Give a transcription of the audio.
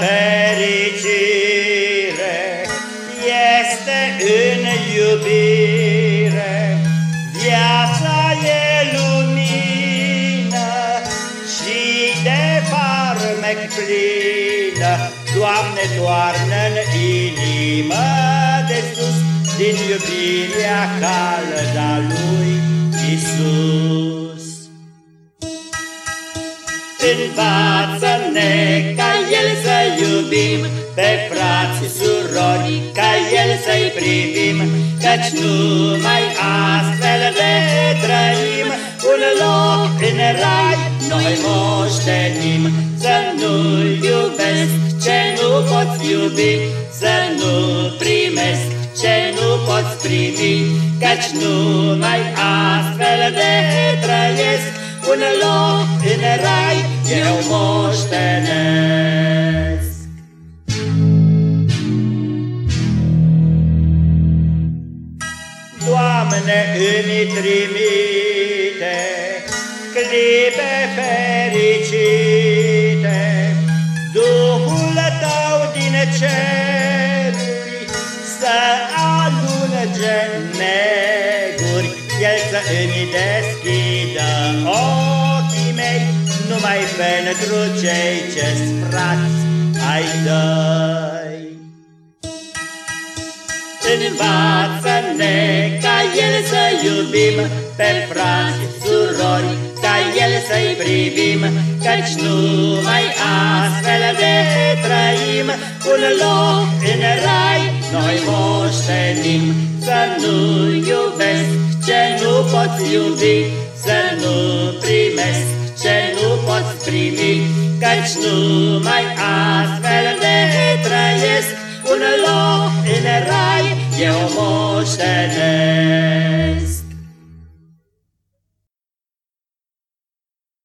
fericire este în iubire, viața e lumină și de farmec plină. Doamne, toarnă în inimă de sus, din iubirea caldă lui Isus. Învață-ne iubim pe frați surori, ca El să-i privim, căci numai astfel de trăim. Un loc în rai noi moștenim, să nu iubesc ce nu poți iubi, să nu primesc ce nu poți primi, căci numai astfel de trăiesc, un loc în rai eu moștenesc. Doamne, îmi trimite clipe fericite, Duhul Tău din ceruri să alunge neguri, El să îmi deschidă ochii mei, numai pentru cei ce-s frați ai tăi. Învață-ne ca El să iubim pe frați, surori, ca El să-i privim, căci numai astfel de trăim, un loc în rai noi moștenim, să nu iubesc ce nu poți iubi, să nu primesc ce nu poți primi, căci numai astfel de trăiesc, un loc în rai eu moștenesc.